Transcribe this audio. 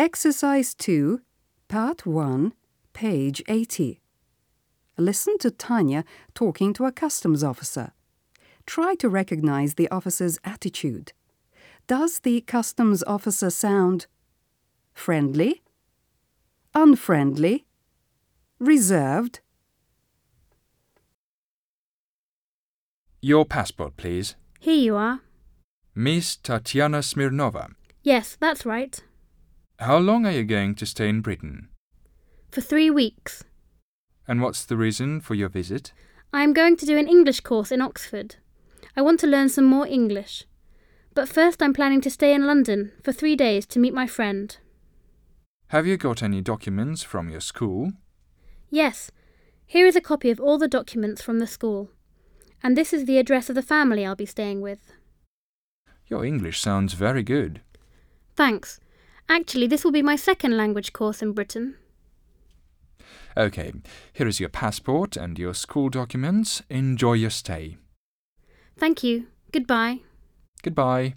Exercise 2, Part 1, page 80. Listen to Tanya talking to a customs officer. Try to recognize the officer's attitude. Does the customs officer sound friendly, unfriendly, reserved? Your passport, please. Here you are. Miss Tatiana Smirnova. Yes, that's right. How long are you going to stay in Britain? For three weeks. And what's the reason for your visit? I am going to do an English course in Oxford. I want to learn some more English. But first, I'm planning to stay in London for three days to meet my friend. Have you got any documents from your school? Yes, here is a copy of all the documents from the school. And this is the address of the family I'll be staying with. Your English sounds very good. Thanks. Actually, this will be my second language course in Britain. Okay, here is your passport and your school documents. Enjoy your stay. Thank you. Goodbye. Goodbye.